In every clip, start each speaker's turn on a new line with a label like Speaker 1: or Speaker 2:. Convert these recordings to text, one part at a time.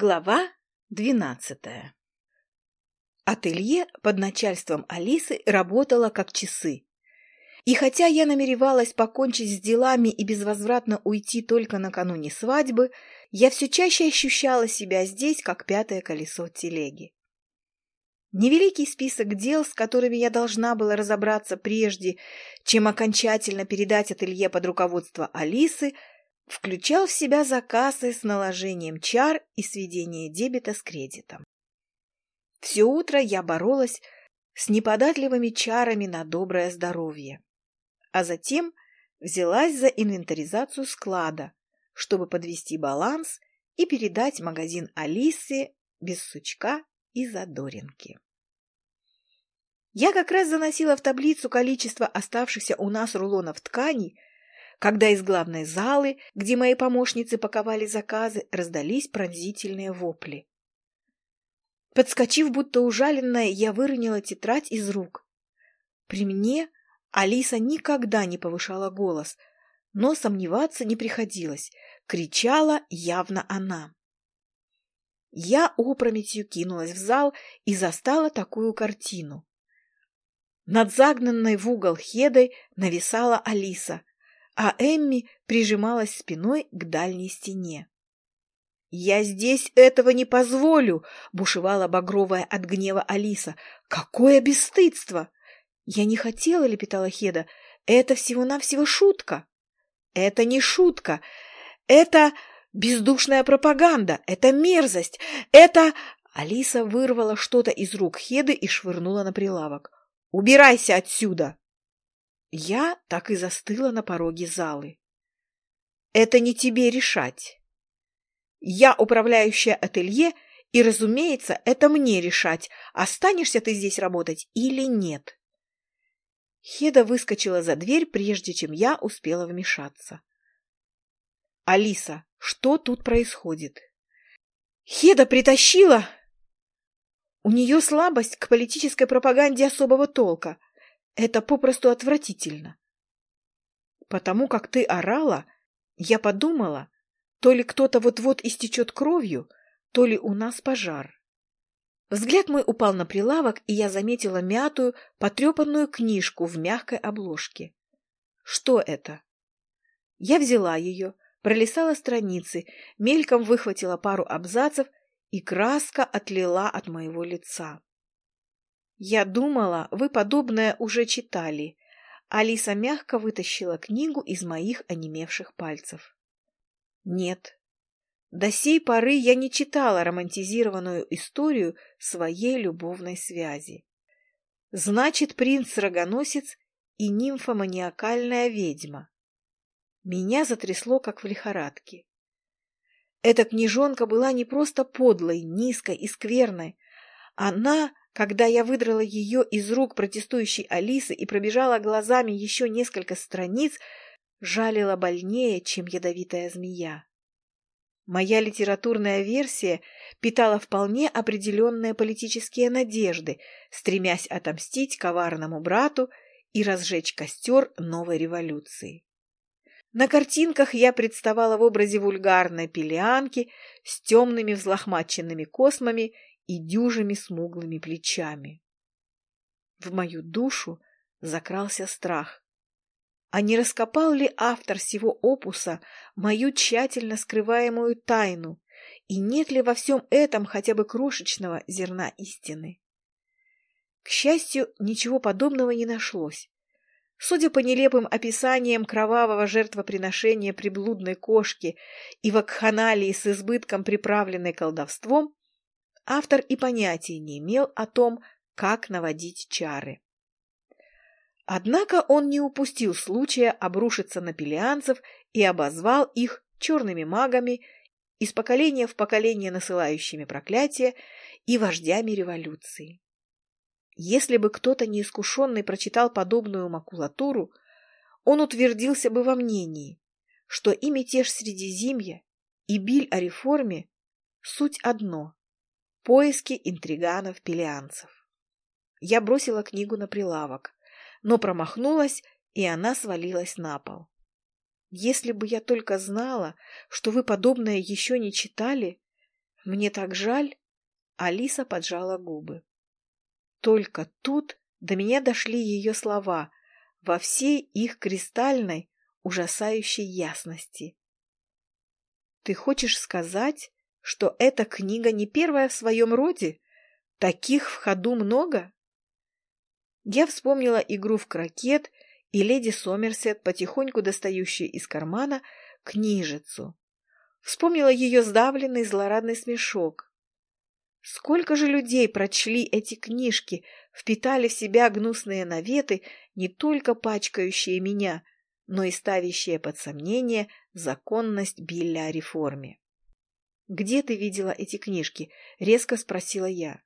Speaker 1: Глава двенадцатая Ателье под начальством Алисы работало как часы. И хотя я намеревалась покончить с делами и безвозвратно уйти только накануне свадьбы, я все чаще ощущала себя здесь, как пятое колесо телеги. Невеликий список дел, с которыми я должна была разобраться прежде, чем окончательно передать ателье под руководство Алисы, включал в себя заказы с наложением чар и сведение дебета с кредитом. Все утро я боролась с неподатливыми чарами на доброе здоровье, а затем взялась за инвентаризацию склада, чтобы подвести баланс и передать магазин Алисе без сучка и задоринки. Я как раз заносила в таблицу количество оставшихся у нас рулонов ткани, когда из главной залы, где мои помощницы паковали заказы, раздались пронзительные вопли. Подскочив, будто ужаленная, я выронила тетрадь из рук. При мне Алиса никогда не повышала голос, но сомневаться не приходилось. Кричала явно она. Я опрометью кинулась в зал и застала такую картину. Над загнанной в угол Хедой нависала Алиса, а Эмми прижималась спиной к дальней стене. «Я здесь этого не позволю!» — бушевала багровая от гнева Алиса. «Какое бесстыдство!» «Я не хотела», — лепетала Хеда. «Это всего-навсего шутка». «Это не шутка. Это бездушная пропаганда. Это мерзость. Это...» Алиса вырвала что-то из рук Хеды и швырнула на прилавок. «Убирайся отсюда!» Я так и застыла на пороге залы. Это не тебе решать. Я управляющая ателье, и, разумеется, это мне решать, останешься ты здесь работать или нет. Хеда выскочила за дверь, прежде чем я успела вмешаться. «Алиса, что тут происходит?» «Хеда притащила!» У нее слабость к политической пропаганде особого толка. Это попросту отвратительно. Потому как ты орала, я подумала, то ли кто-то вот-вот истечет кровью, то ли у нас пожар. Взгляд мой упал на прилавок, и я заметила мятую, потрепанную книжку в мягкой обложке. Что это? Я взяла ее, пролистала страницы, мельком выхватила пару абзацев, и краска отлила от моего лица. «Я думала, вы подобное уже читали». Алиса мягко вытащила книгу из моих онемевших пальцев. «Нет. До сей поры я не читала романтизированную историю своей любовной связи. Значит, принц-рогоносец и нимфоманиакальная ведьма. Меня затрясло, как в лихорадке. Эта книжонка была не просто подлой, низкой и скверной. Она когда я выдрала ее из рук протестующей Алисы и пробежала глазами еще несколько страниц, жалила больнее, чем ядовитая змея. Моя литературная версия питала вполне определенные политические надежды, стремясь отомстить коварному брату и разжечь костер новой революции. На картинках я представала в образе вульгарной пелианки с темными взлохмаченными космами и дюжими смуглыми плечами. В мою душу закрался страх. А не раскопал ли автор всего опуса мою тщательно скрываемую тайну, и нет ли во всем этом хотя бы крошечного зерна истины? К счастью, ничего подобного не нашлось. Судя по нелепым описаниям кровавого жертвоприношения приблудной кошки и вакханалии с избытком приправленной колдовством, автор и понятия не имел о том, как наводить чары. Однако он не упустил случая обрушиться на пелианцев и обозвал их черными магами, из поколения в поколение насылающими проклятия и вождями революции. Если бы кто-то неискушенный прочитал подобную макулатуру, он утвердился бы во мнении, что и мятеж Средиземья, и биль о реформе – суть одно Поиски интриганов-пелианцев. Я бросила книгу на прилавок, но промахнулась, и она свалилась на пол. Если бы я только знала, что вы подобное еще не читали, Мне так жаль. Алиса поджала губы. Только тут до меня дошли ее слова во всей их кристальной, ужасающей ясности. Ты хочешь сказать, что эта книга не первая в своем роде? Таких в ходу много? Я вспомнила игру в крокет и леди Сомерсет, потихоньку достающую из кармана книжицу. Вспомнила ее сдавленный злорадный смешок. Сколько же людей прочли эти книжки, впитали в себя гнусные наветы, не только пачкающие меня, но и ставящие под сомнение законность Билля о реформе. «Где ты видела эти книжки?» — резко спросила я.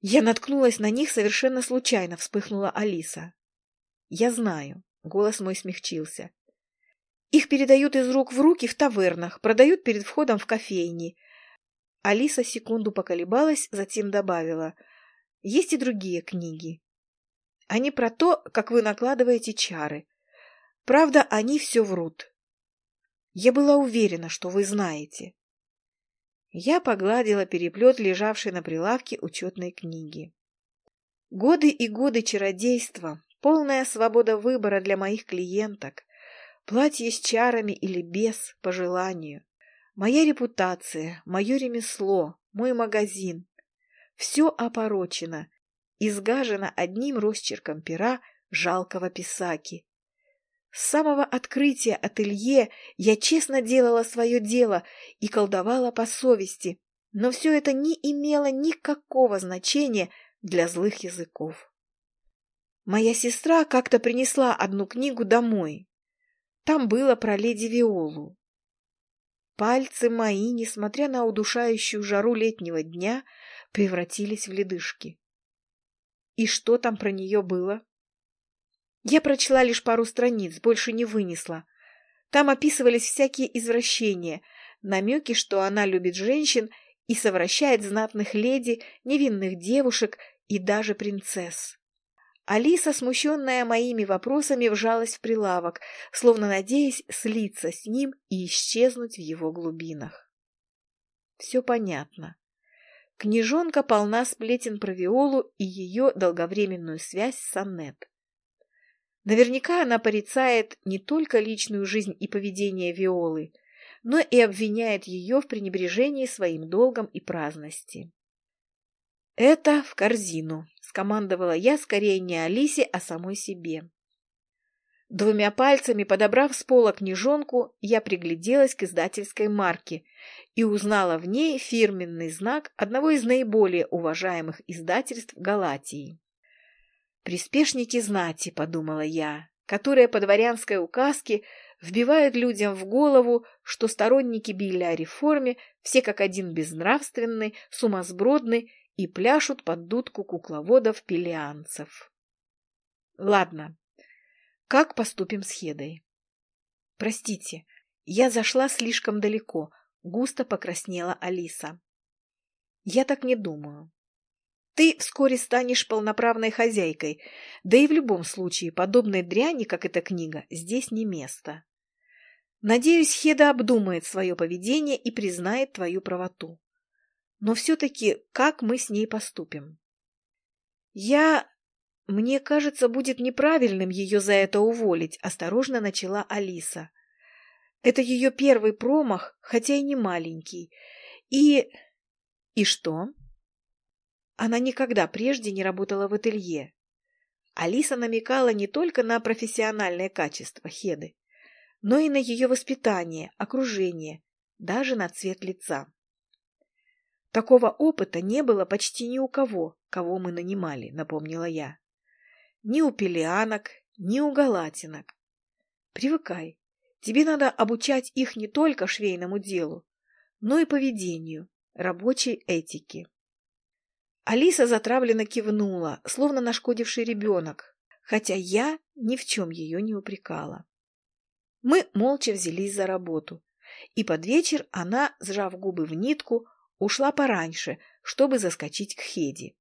Speaker 1: Я наткнулась на них совершенно случайно, вспыхнула Алиса. Я знаю. Голос мой смягчился. Их передают из рук в руки в тавернах, продают перед входом в кофейни. Алиса секунду поколебалась, затем добавила. Есть и другие книги. Они про то, как вы накладываете чары. Правда, они все врут. Я была уверена, что вы знаете. Я погладила переплет, лежавший на прилавке учетной книги. Годы и годы чародейства, полная свобода выбора для моих клиенток, платье с чарами или без, по желанию, моя репутация, мое ремесло, мой магазин. Все опорочено, изгажено одним росчерком пера жалкого писаки, с самого открытия ателье я честно делала свое дело и колдовала по совести, но все это не имело никакого значения для злых языков. Моя сестра как-то принесла одну книгу домой. Там было про леди Виолу. Пальцы мои, несмотря на удушающую жару летнего дня, превратились в ледышки. И что там про нее было? Я прочла лишь пару страниц, больше не вынесла. Там описывались всякие извращения, намеки, что она любит женщин и совращает знатных леди, невинных девушек и даже принцесс. Алиса, смущенная моими вопросами, вжалась в прилавок, словно надеясь слиться с ним и исчезнуть в его глубинах. Все понятно. Книжонка полна сплетен про Виолу и ее долговременную связь с Аннет. Наверняка она порицает не только личную жизнь и поведение Виолы, но и обвиняет ее в пренебрежении своим долгом и праздности. «Это в корзину», — скомандовала я скорее не Алисе, а самой себе. Двумя пальцами, подобрав с пола книжонку, я пригляделась к издательской марке и узнала в ней фирменный знак одного из наиболее уважаемых издательств Галатии. «Приспешники знати», — подумала я, которые по дворянской указке вбивают людям в голову, что сторонники Билля о реформе все как один безнравственны, сумасбродны и пляшут под дудку кукловодов-пелианцев. Ладно, как поступим с Хедой? Простите, я зашла слишком далеко, густо покраснела Алиса. Я так не думаю. Ты вскоре станешь полноправной хозяйкой, да и в любом случае подобной дряни, как эта книга, здесь не место. Надеюсь, Хеда обдумает свое поведение и признает твою правоту. Но все-таки как мы с ней поступим? Я... Мне кажется, будет неправильным ее за это уволить, осторожно начала Алиса. Это ее первый промах, хотя и не маленький. И... И что? Она никогда прежде не работала в ателье. Алиса намекала не только на профессиональные качества Хеды, но и на ее воспитание, окружение, даже на цвет лица. Такого опыта не было почти ни у кого, кого мы нанимали, напомнила я. Ни у пелианок, ни у галатинок. Привыкай. Тебе надо обучать их не только швейному делу, но и поведению, рабочей этике. Алиса затравленно кивнула, словно нашкодивший ребенок, хотя я ни в чем ее не упрекала. Мы молча взялись за работу, и под вечер она, сжав губы в нитку, ушла пораньше, чтобы заскочить к Хеди.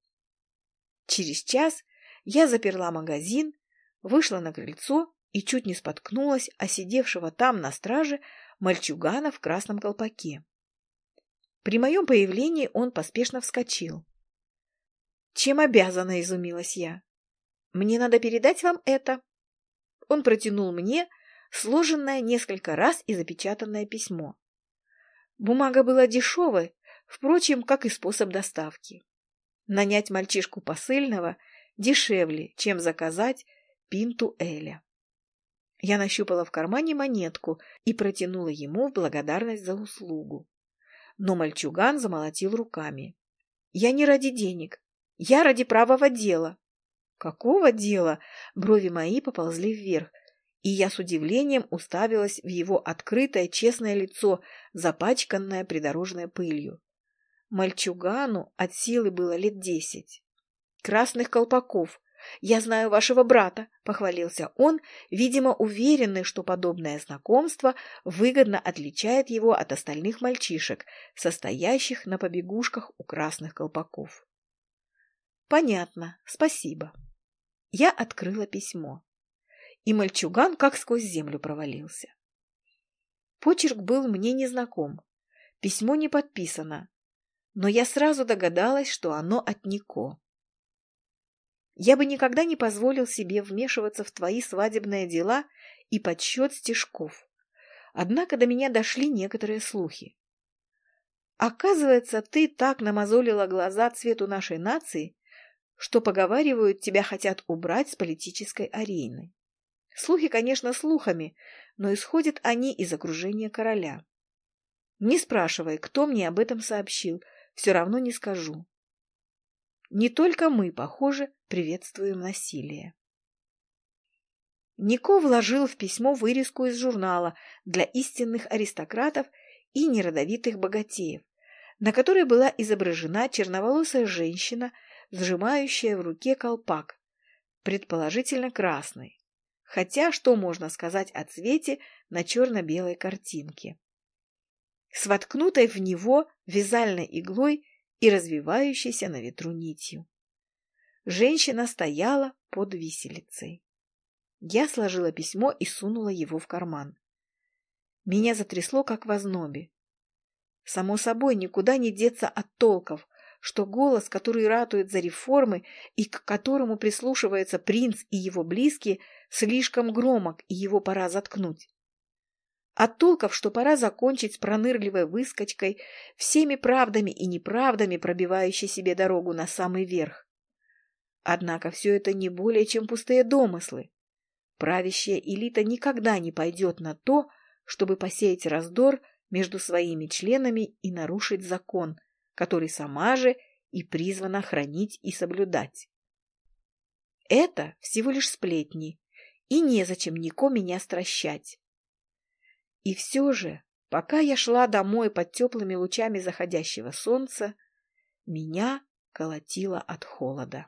Speaker 1: Через час я заперла магазин, вышла на крыльцо и чуть не споткнулась о сидевшего там на страже мальчугана в красном колпаке. При моем появлении он поспешно вскочил. «Чем обязана?» – изумилась я. «Мне надо передать вам это». Он протянул мне сложенное несколько раз и запечатанное письмо. Бумага была дешевой, впрочем, как и способ доставки. Нанять мальчишку посыльного дешевле, чем заказать пинту Эля. Я нащупала в кармане монетку и протянула ему в благодарность за услугу. Но мальчуган замолотил руками. «Я не ради денег. Я ради правого дела». «Какого дела?» Брови мои поползли вверх, и я с удивлением уставилась в его открытое честное лицо, запачканное придорожной пылью. Мальчугану от силы было лет десять. «Красных колпаков. Я знаю вашего брата», — похвалился он, видимо, уверенный, что подобное знакомство выгодно отличает его от остальных мальчишек, состоящих на побегушках у красных колпаков. «Понятно. Спасибо». Я открыла письмо и мальчуган как сквозь землю провалился. Почерк был мне незнаком, письмо не подписано, но я сразу догадалась, что оно от Нико. Я бы никогда не позволил себе вмешиваться в твои свадебные дела и подсчет стежков. Однако до меня дошли некоторые слухи. Оказывается, ты так намазолила глаза цвету нашей нации, что, поговаривают, тебя хотят убрать с политической арены. Слухи, конечно, слухами, но исходят они из окружения короля. Не спрашивай, кто мне об этом сообщил, все равно не скажу. Не только мы, похоже, приветствуем насилие. Нико вложил в письмо вырезку из журнала для истинных аристократов и неродовитых богатеев, на которой была изображена черноволосая женщина, сжимающая в руке колпак, предположительно красный. Хотя что можно сказать о цвете на черно-белой картинке? С воткнутой в него вязальной иглой и развивающейся на ветру нитью. Женщина стояла под виселицей. Я сложила письмо и сунула его в карман. Меня затрясло, как в ознобе. Само собой, никуда не деться от толков, что голос, который ратует за реформы и к которому прислушивается принц и его близкие, слишком громок, и его пора заткнуть. От толков, что пора закончить с пронырливой выскочкой, всеми правдами и неправдами пробивающей себе дорогу на самый верх. Однако все это не более чем пустые домыслы. Правящая элита никогда не пойдет на то, чтобы посеять раздор между своими членами и нарушить закон, который сама же и призвана хранить и соблюдать. Это всего лишь сплетни, и незачем нико меня стращать. И все же, пока я шла домой под теплыми лучами заходящего солнца, меня колотило от холода.